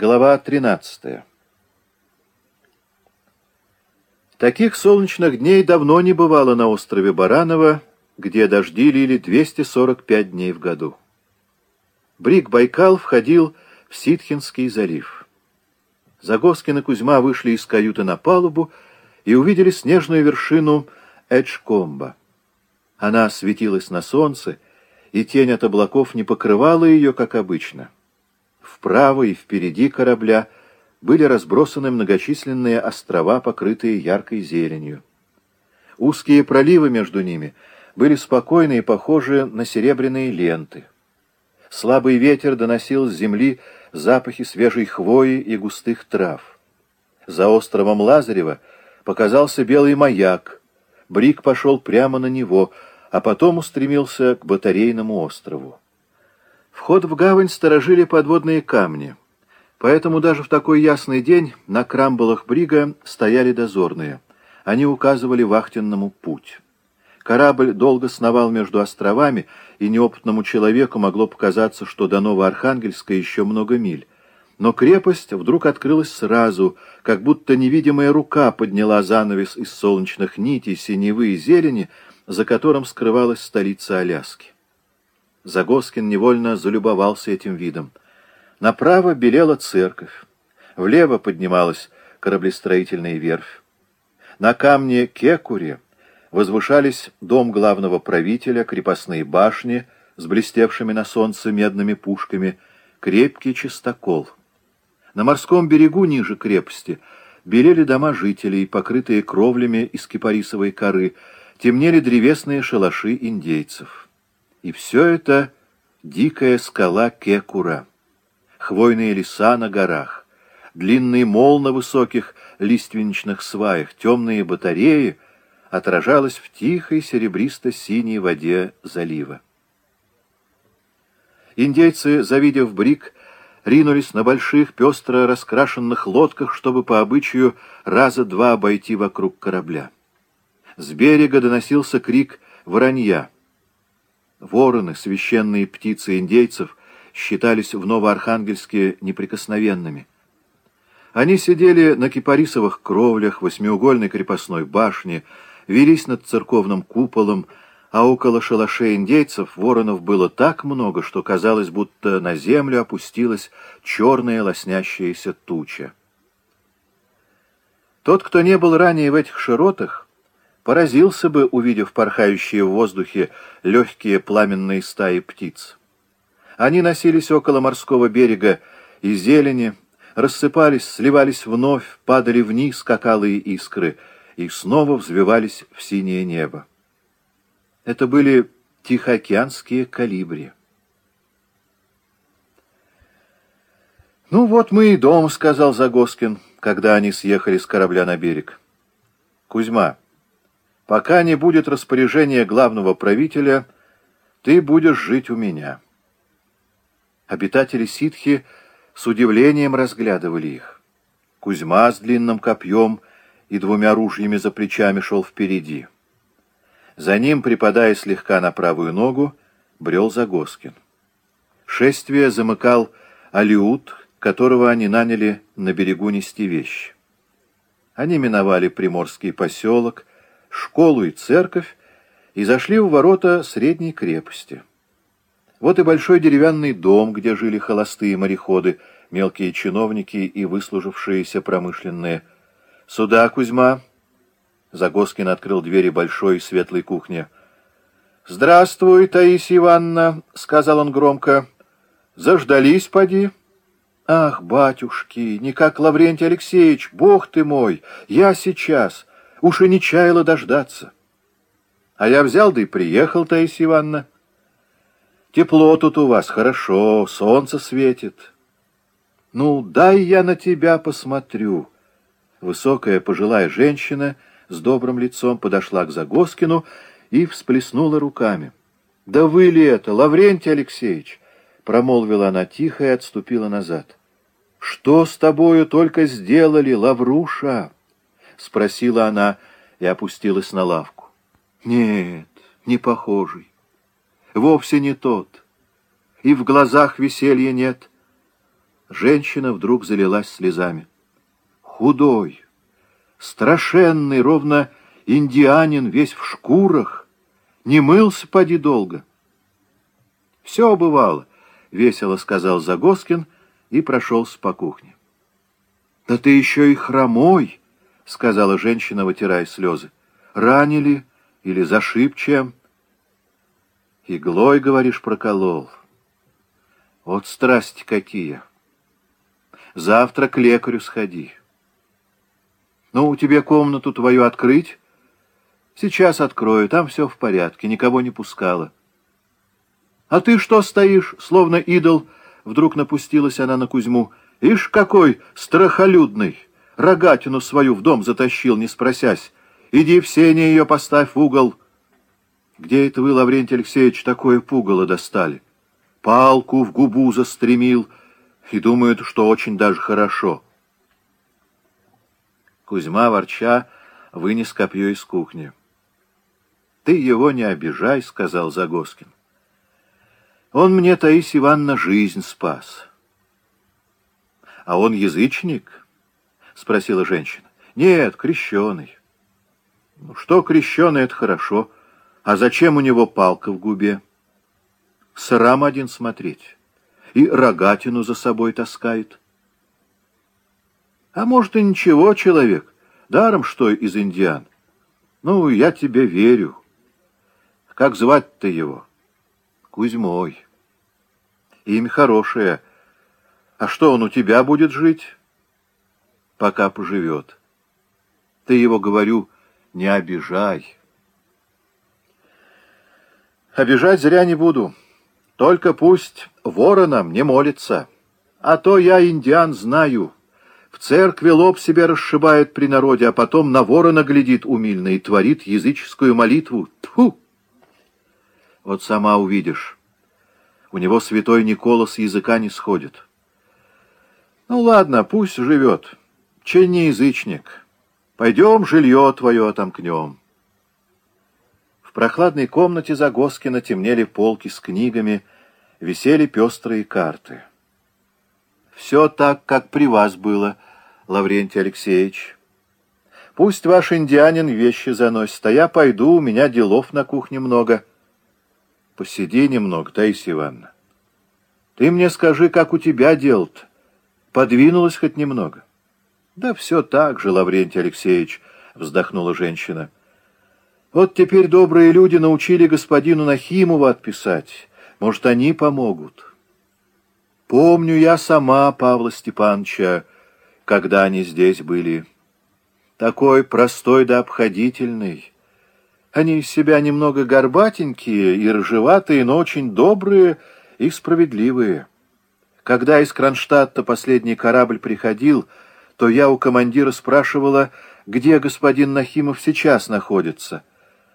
Глава 13. Таких солнечных дней давно не бывало на острове Баранова, где дожди лили 245 дней в году. Брик Байкал входил в Ситхинский залив. Загоскин и Кузьма вышли из каюты на палубу и увидели снежную вершину Эджкомба. Она светилась на солнце, и тень от облаков не покрывала ее, как обычно. Вправо и впереди корабля были разбросаны многочисленные острова, покрытые яркой зеленью. Узкие проливы между ними были спокойны и похожи на серебряные ленты. Слабый ветер доносил с земли запахи свежей хвои и густых трав. За островом Лазарева показался белый маяк. Брик пошел прямо на него, а потом устремился к батарейному острову. Вход в гавань сторожили подводные камни, поэтому даже в такой ясный день на крамболах брига стояли дозорные. Они указывали вахтенному путь. Корабль долго сновал между островами, и неопытному человеку могло показаться, что до Новоархангельска еще много миль. Но крепость вдруг открылась сразу, как будто невидимая рука подняла занавес из солнечных нитей, синевы и зелени, за которым скрывалась столица Аляски. Загоскин невольно залюбовался этим видом. Направо белела церковь, влево поднималась кораблестроительная верфь. На камне Кекуре возвышались дом главного правителя, крепостные башни с блестевшими на солнце медными пушками, крепкий чистокол. На морском берегу ниже крепости белели дома жителей, покрытые кровлями из кипарисовой коры, темнели древесные шалаши индейцев. И все это дикая скала Кекура, хвойные леса на горах, длинный мол на высоких лиственничных сваях, темные батареи — отражалось в тихой серебристо-синей воде залива. Индейцы, завидев брик, ринулись на больших, пестро раскрашенных лодках, чтобы по обычаю раза два обойти вокруг корабля. С берега доносился крик воронья. Вороны, священные птицы индейцев, считались в Новоархангельске неприкосновенными. Они сидели на кипарисовых кровлях восьмиугольной крепостной башни, велись над церковным куполом, а около шалашей индейцев воронов было так много, что казалось, будто на землю опустилась черная лоснящаяся туча. Тот, кто не был ранее в этих широтах, поразился бы, увидев порхающие в воздухе легкие пламенные стаи птиц. Они носились около морского берега и зелени, рассыпались, сливались вновь, падали вниз, как алые искры — и снова взвивались в синее небо. Это были тихоокеанские калибри. «Ну вот мы и дом», — сказал Загоскин, когда они съехали с корабля на берег. «Кузьма, пока не будет распоряжения главного правителя, ты будешь жить у меня». Обитатели ситхи с удивлением разглядывали их. Кузьма с длинным копьем — и двумя ружьями за плечами шел впереди. За ним, припадая слегка на правую ногу, брел Загоскин. Шествие замыкал Алиут, которого они наняли на берегу нести вещи. Они миновали Приморский поселок, школу и церковь и зашли в ворота средней крепости. Вот и большой деревянный дом, где жили холостые мореходы, мелкие чиновники и выслужившиеся промышленные «Сюда, Кузьма!» Загоскин открыл двери большой светлой кухни. «Здравствуй, Таисия Ивановна!» — сказал он громко. «Заждались, поди!» «Ах, батюшки, не как Лаврентий Алексеевич, бог ты мой! Я сейчас! Уж и не чаяла дождаться!» «А я взял да и приехал, Таисия Ивановна!» «Тепло тут у вас, хорошо, солнце светит!» «Ну, дай я на тебя посмотрю!» Высокая пожилая женщина с добрым лицом подошла к Загоскину и всплеснула руками. — Да вы ли это, Лаврентий Алексеевич? — промолвила она тихо и отступила назад. — Что с тобою только сделали, Лавруша? — спросила она и опустилась на лавку. — Нет, не похожий. Вовсе не тот. И в глазах веселья нет. Женщина вдруг залилась слезами. Худой, страшенный, ровно индианин, весь в шкурах, не мылся поди долго. Все бывало, — весело сказал Загоскин и прошелся по кухне. «Да ты еще и хромой!» — сказала женщина, вытирая слезы. «Ранили или зашиб чем?» «Иглой, говоришь, проколол. Вот страсти какие! Завтра к лекарю сходи. Ну, тебе комнату твою открыть?» «Сейчас открою, там все в порядке, никого не пускала». «А ты что стоишь, словно идол?» Вдруг напустилась она на Кузьму. «Ишь, какой страхолюдный! Рогатину свою в дом затащил, не спросясь. Иди в сене ее поставь в угол». «Где это вы, Лаврентий Алексеевич, такое пугало достали?» «Палку в губу застремил и думают, что очень даже хорошо». Кузьма, ворча, вынес копье из кухни. «Ты его не обижай», — сказал Загоскин. Он мне, Таисия Ивановна, жизнь спас. — А он язычник? — спросила женщина. — Нет, крещеный. — Ну что крещеный, это хорошо. А зачем у него палка в губе? Срам один смотреть. И рогатину за собой таскает. А может и ничего, человек, даром что из индиан. Ну, я тебе верю. Как звать-то его? — Кузьмой. Имя хорошее. А что, он у тебя будет жить? Пока поживет. Ты его, говорю, не обижай. Обижать зря не буду. Только пусть воронам не молится. А то я индиан знаю. В церкви лоб себе расшибает при народе, а потом на ворона глядит умильно и творит языческую молитву. Тьфу! Вот сама увидишь. У него святой Никола с языка не сходит. Ну ладно, пусть живет. Че не язычник. Пойдем жилье твое отомкнем. В прохладной комнате Загоскина темнели полки с книгами, висели пестрые карты. Все так, как при вас было, Лаврентий Алексеевич. Пусть ваш индианин вещи заносит, а я пойду, у меня делов на кухне много — Посиди немного, Таисия Ивановна. Ты мне скажи, как у тебя дел-то? Подвинулась хоть немного? Да все так же, Лаврентий Алексеевич, вздохнула женщина. Вот теперь добрые люди научили господину Нахимову отписать. Может, они помогут. Помню я сама Павла Степановича, когда они здесь были. Такой простой да обходительный. Они из себя немного горбатенькие и рыжеватые, но очень добрые и справедливые. Когда из Кронштадта последний корабль приходил, то я у командира спрашивала, где господин Нахимов сейчас находится,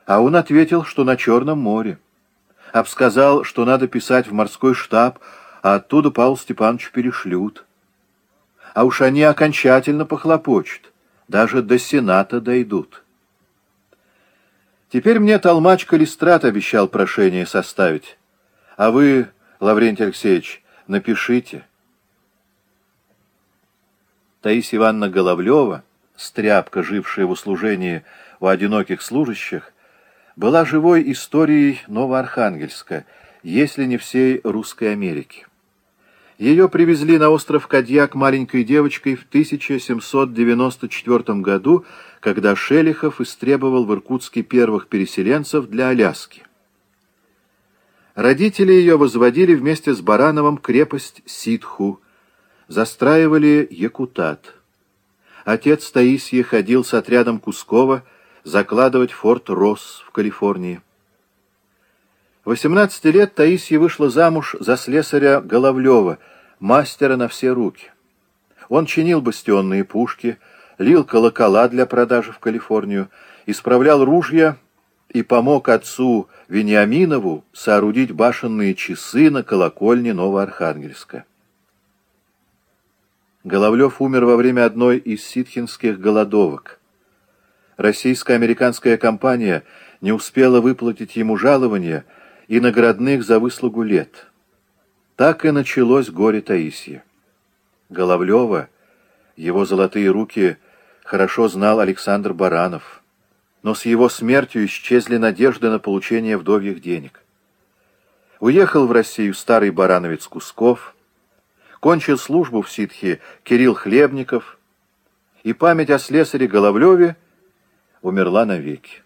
а он ответил, что на Черном море. Обсказал, что надо писать в морской штаб, а оттуда Павел Степанович перешлют. А уж они окончательно похлопочут, даже до Сената дойдут. Теперь мне толмач Калистрат обещал прошение составить. А вы, Лаврентий Алексеевич, напишите. Таисия Ивановна Головлева, стряпка, жившая в услужении у одиноких служащих, была живой историей Новоархангельска, если не всей Русской Америки. Ее привезли на остров Кадьяк маленькой девочкой в 1794 году, когда Шелихов истребовал в Иркутске первых переселенцев для Аляски. Родители ее возводили вместе с Барановым крепость Ситху, застраивали Якутат. Отец Таисии ходил с отрядом Кускова закладывать форт Росс в Калифорнии. 18 лет Таисия вышла замуж за слесаря Головлева, мастера на все руки. Он чинил бастионные пушки, лил колокола для продажи в Калифорнию, исправлял ружья и помог отцу Вениаминову соорудить башенные часы на колокольне Новоархангельска. Головлев умер во время одной из ситхинских голодовок. Российско-американская компания не успела выплатить ему жалование – и наградных за выслугу лет. Так и началось горе Таисия. Головлева, его золотые руки хорошо знал Александр Баранов, но с его смертью исчезли надежды на получение вдовьих денег. Уехал в Россию старый барановец Кусков, кончил службу в ситхе Кирилл Хлебников, и память о слесаре Головлеве умерла навеки.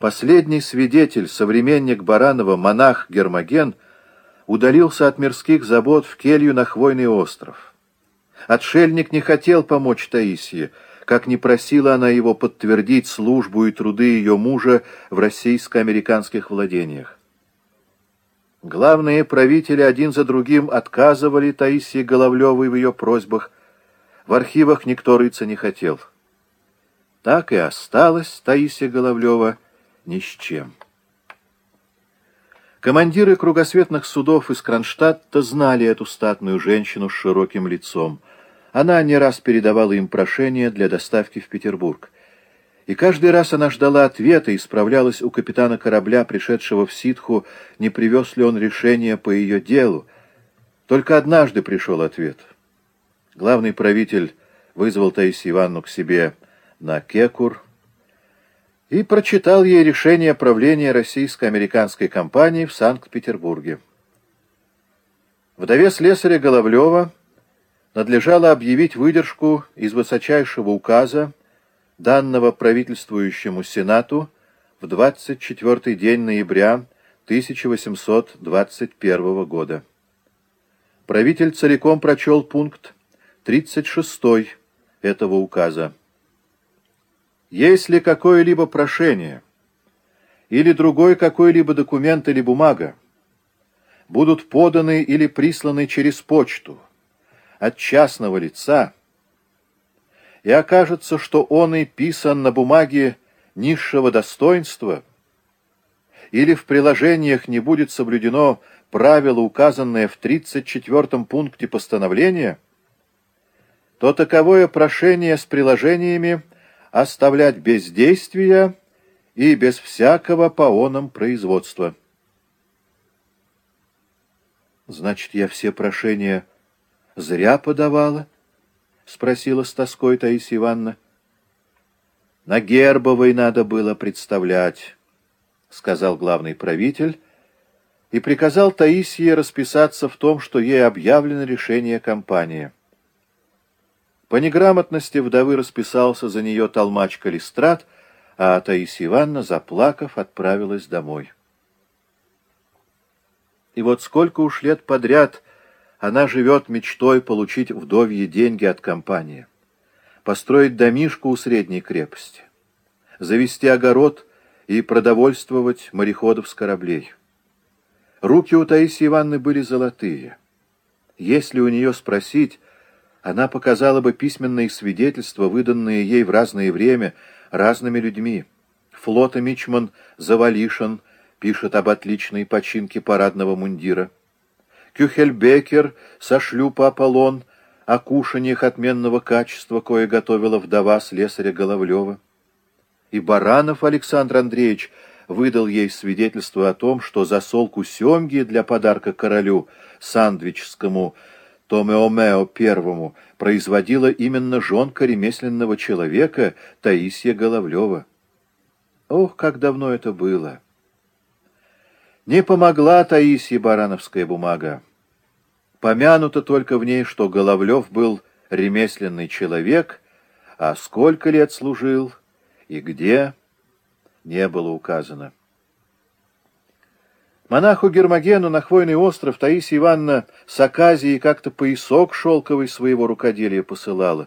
Последний свидетель, современник Баранова, монах Гермоген, удалился от мирских забот в келью на Хвойный остров. Отшельник не хотел помочь Таисии, как не просила она его подтвердить службу и труды ее мужа в российско-американских владениях. Главные правители один за другим отказывали Таисии Головлевой в ее просьбах. В архивах никто рыться не хотел. Так и осталась Таисия Головлева ни с чем. Командиры кругосветных судов из Кронштадта знали эту статную женщину с широким лицом. Она не раз передавала им прошение для доставки в Петербург. И каждый раз она ждала ответа и справлялась у капитана корабля, пришедшего в ситху, не привез ли он решение по ее делу. Только однажды пришел ответ. Главный правитель вызвал Таисию Ивановну к себе на Кекур, и прочитал ей решение правления российско-американской компании в Санкт-Петербурге. Вдове слесаря Головлева надлежало объявить выдержку из высочайшего указа, данного правительствующему Сенату в 24 день ноября 1821 года. Правитель целиком прочел пункт 36 этого указа. Если какое-либо прошение или другой какой-либо документ или бумага будут поданы или присланы через почту от частного лица, и окажется, что он и писан на бумаге низшего достоинства, или в приложениях не будет соблюдено правило, указанное в 34 пункте постановления, то таковое прошение с приложениями – оставлять без действия и без всякого по производства. «Значит, я все прошения зря подавала?» — спросила с тоской Таисия Ивановна. «На Гербовой надо было представлять», — сказал главный правитель, и приказал Таисии расписаться в том, что ей объявлено решение кампании. По неграмотности вдовы расписался за нее толмач Калистрат, а Таисия Ивановна, заплакав, отправилась домой. И вот сколько уж лет подряд она живет мечтой получить вдовье деньги от компании, построить домишку у средней крепости, завести огород и продовольствовать мореходов с кораблей. Руки у Таисии Ивановны были золотые. Если у нее спросить, она показала бы письменные свидетельства, выданные ей в разное время разными людьми. Флота Мичман Завалишин пишет об отличной починке парадного мундира. Кюхельбекер со шлюпа «Аполлон» о кушаниях отменного качества, кое готовила вдова слесаря Головлева. И Баранов Александр Андреевич выдал ей свидетельство о том, что засолку семги для подарка королю Сандвичскому Томеомео первому производила именно жонка ремесленного человека Таисия Головлева. Ох, как давно это было! Не помогла Таисии барановская бумага. Помянуто только в ней, что Головлев был ремесленный человек, а сколько лет служил и где, не было указано. Монаху Гермогену на Хвойный остров Таисия Ивановна с Аказией как-то поясок шелковый своего рукоделия посылала.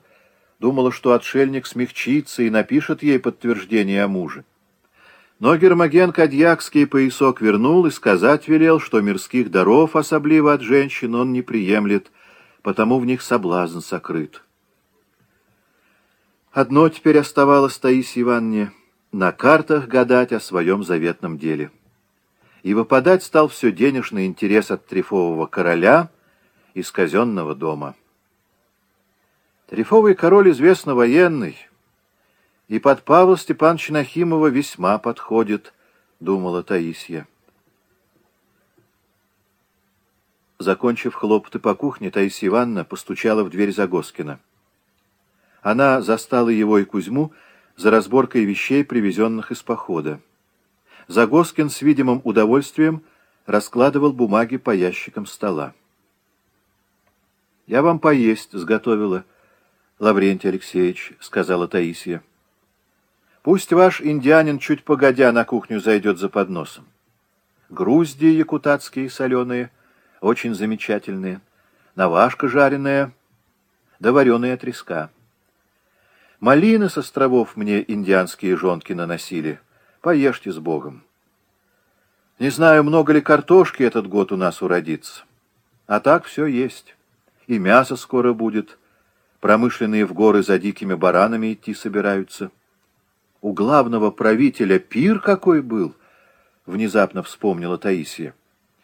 Думала, что отшельник смягчится и напишет ей подтверждение о муже. Но Гермоген Кадьякский поясок вернул и сказать велел, что мирских даров, особливо от женщин, он не приемлет, потому в них соблазн сокрыт. Одно теперь оставалось Таисии Ивановне — на картах гадать о своем заветном деле и выпадать стал все денежный интерес от трефового короля из казенного дома. Трефовый король известно военный, и под Павла Степановича Нахимова весьма подходит, думала Таисия. Закончив хлопоты по кухне, Таисия Ивановна постучала в дверь Загоскина. Она застала его и Кузьму за разборкой вещей, привезенных из похода. Загоскин с видимым удовольствием раскладывал бумаги по ящикам стола. «Я вам поесть сготовила, Лаврентий Алексеевич», — сказала Таисия. «Пусть ваш индианин чуть погодя на кухню зайдет за подносом. Грузди якутатские соленые, очень замечательные, навашка жареная, да вареная треска. Малины с островов мне индианские жонки наносили. Поешьте с Богом. Не знаю, много ли картошки этот год у нас уродится. А так все есть. И мясо скоро будет. Промышленные в горы за дикими баранами идти собираются. У главного правителя пир какой был, внезапно вспомнила Таисия.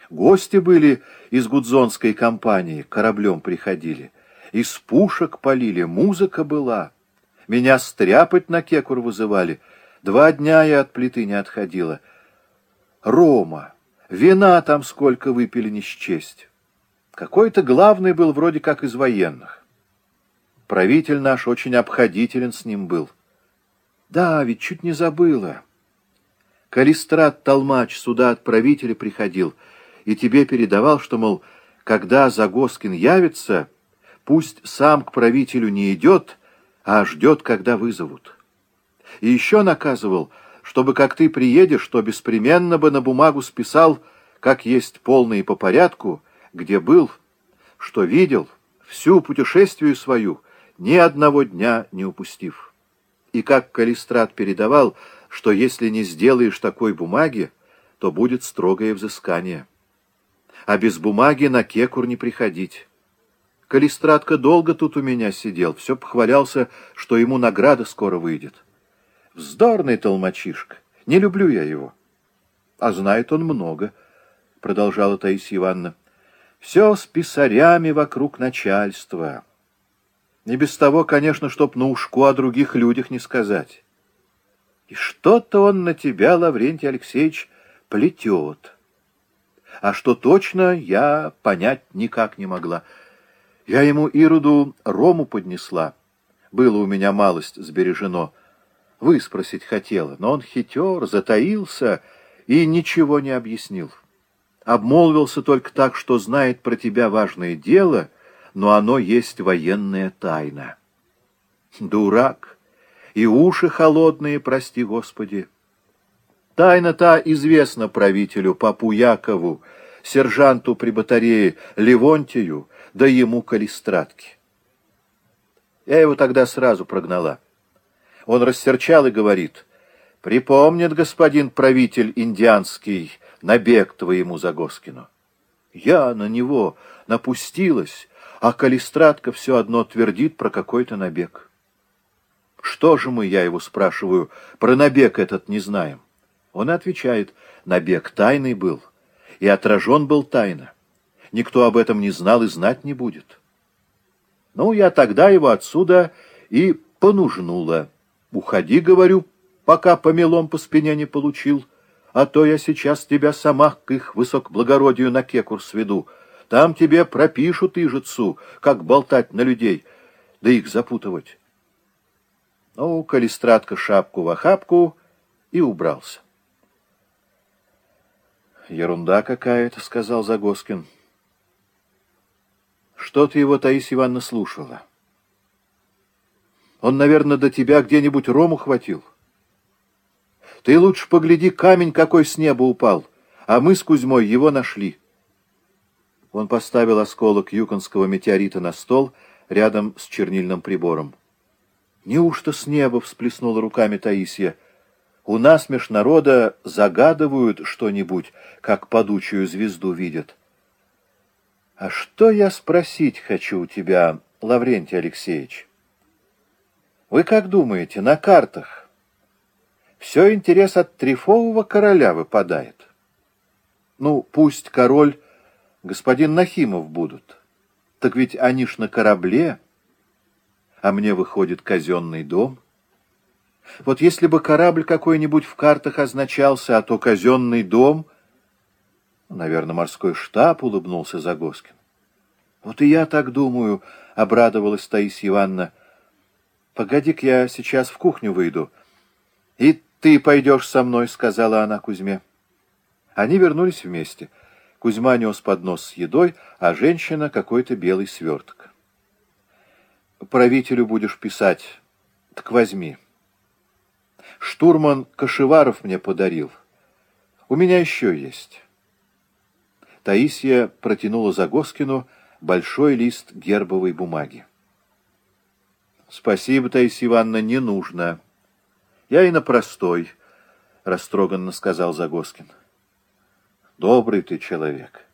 Гости были из гудзонской компании, кораблем приходили. Из пушек полили, музыка была. Меня стряпать на кекур вызывали. Два дня я от плиты не отходила. Рома, вина там сколько выпили не счесть. Какой-то главный был вроде как из военных. Правитель наш очень обходителен с ним был. Да, ведь чуть не забыла. Калистрат Толмач сюда от правителя приходил и тебе передавал, что, мол, когда Загоскин явится, пусть сам к правителю не идет, а ждет, когда вызовут. И еще наказывал, чтобы, как ты приедешь, то беспременно бы на бумагу списал, как есть полный по порядку, где был, что видел, всю путешествию свою, ни одного дня не упустив. И как Калистрат передавал, что если не сделаешь такой бумаги, то будет строгое взыскание. А без бумаги на кекур не приходить. Калистратка долго тут у меня сидел, все похвалялся, что ему награда скоро выйдет. Вздорный толмачишка, не люблю я его. А знает он много, продолжала Таисия Ивановна. Все с писарями вокруг начальства. Не без того, конечно, чтоб на ушку о других людях не сказать. И что-то он на тебя, Лаврентий Алексеевич, плетет. А что точно, я понять никак не могла. Я ему Ироду рому поднесла. Было у меня малость сбережено. Выспросить хотела, но он хитер, затаился и ничего не объяснил. Обмолвился только так, что знает про тебя важное дело, но оно есть военная тайна. Дурак! И уши холодные, прости Господи! Тайна та известна правителю Папу Якову, сержанту при батарее Левонтию, да ему калистратки. Я его тогда сразу прогнала. Он рассерчал и говорит, «Припомнит господин правитель индианский набег твоему Загоскину». Я на него напустилась, а калистратка все одно твердит про какой-то набег. Что же мы, я его спрашиваю, про набег этот не знаем? Он отвечает, набег тайный был, и отражен был тайно. Никто об этом не знал и знать не будет. Ну, я тогда его отсюда и понужнула. Уходи, говорю, пока помелом по спине не получил, а то я сейчас тебя сама к их высокоблагородию на кекур сведу. Там тебе пропишут ижицу, как болтать на людей, да их запутывать. Ну, Калистратка шапку в охапку и убрался. «Ерунда какая-то», — сказал Загоскин. Что ты его, Таисия Ивановна, слушала? Он, наверное, до тебя где-нибудь рому хватил. Ты лучше погляди, камень какой с неба упал, а мы с Кузьмой его нашли. Он поставил осколок юконского метеорита на стол рядом с чернильным прибором. Неужто с неба всплеснула руками Таисия? У нас меж народа загадывают что-нибудь, как падучую звезду видят. А что я спросить хочу у тебя, Лаврентий Алексеевич? Вы как думаете, на картах все интерес от трифового короля выпадает? Ну, пусть король, господин Нахимов будут. Так ведь они ж на корабле, а мне выходит казенный дом. Вот если бы корабль какой-нибудь в картах означался, а то казенный дом — Наверное, морской штаб, улыбнулся Загоскин. Вот и я так думаю, обрадовалась Таисия Ивановна. Погоди-ка я сейчас в кухню выйду. И ты пойдешь со мной, сказала она Кузьме. Они вернулись вместе. Кузьма нес поднос с едой, а женщина — какой-то белый сверток. «Правителю будешь писать. Так возьми. Штурман Кашеваров мне подарил. У меня еще есть». Таисия протянула Загоскину большой лист гербовой бумаги. «Спасибо, Таисия Ивановна, не нужно. Я и на простой», — растроганно сказал Загоскин. Добрый ты человек.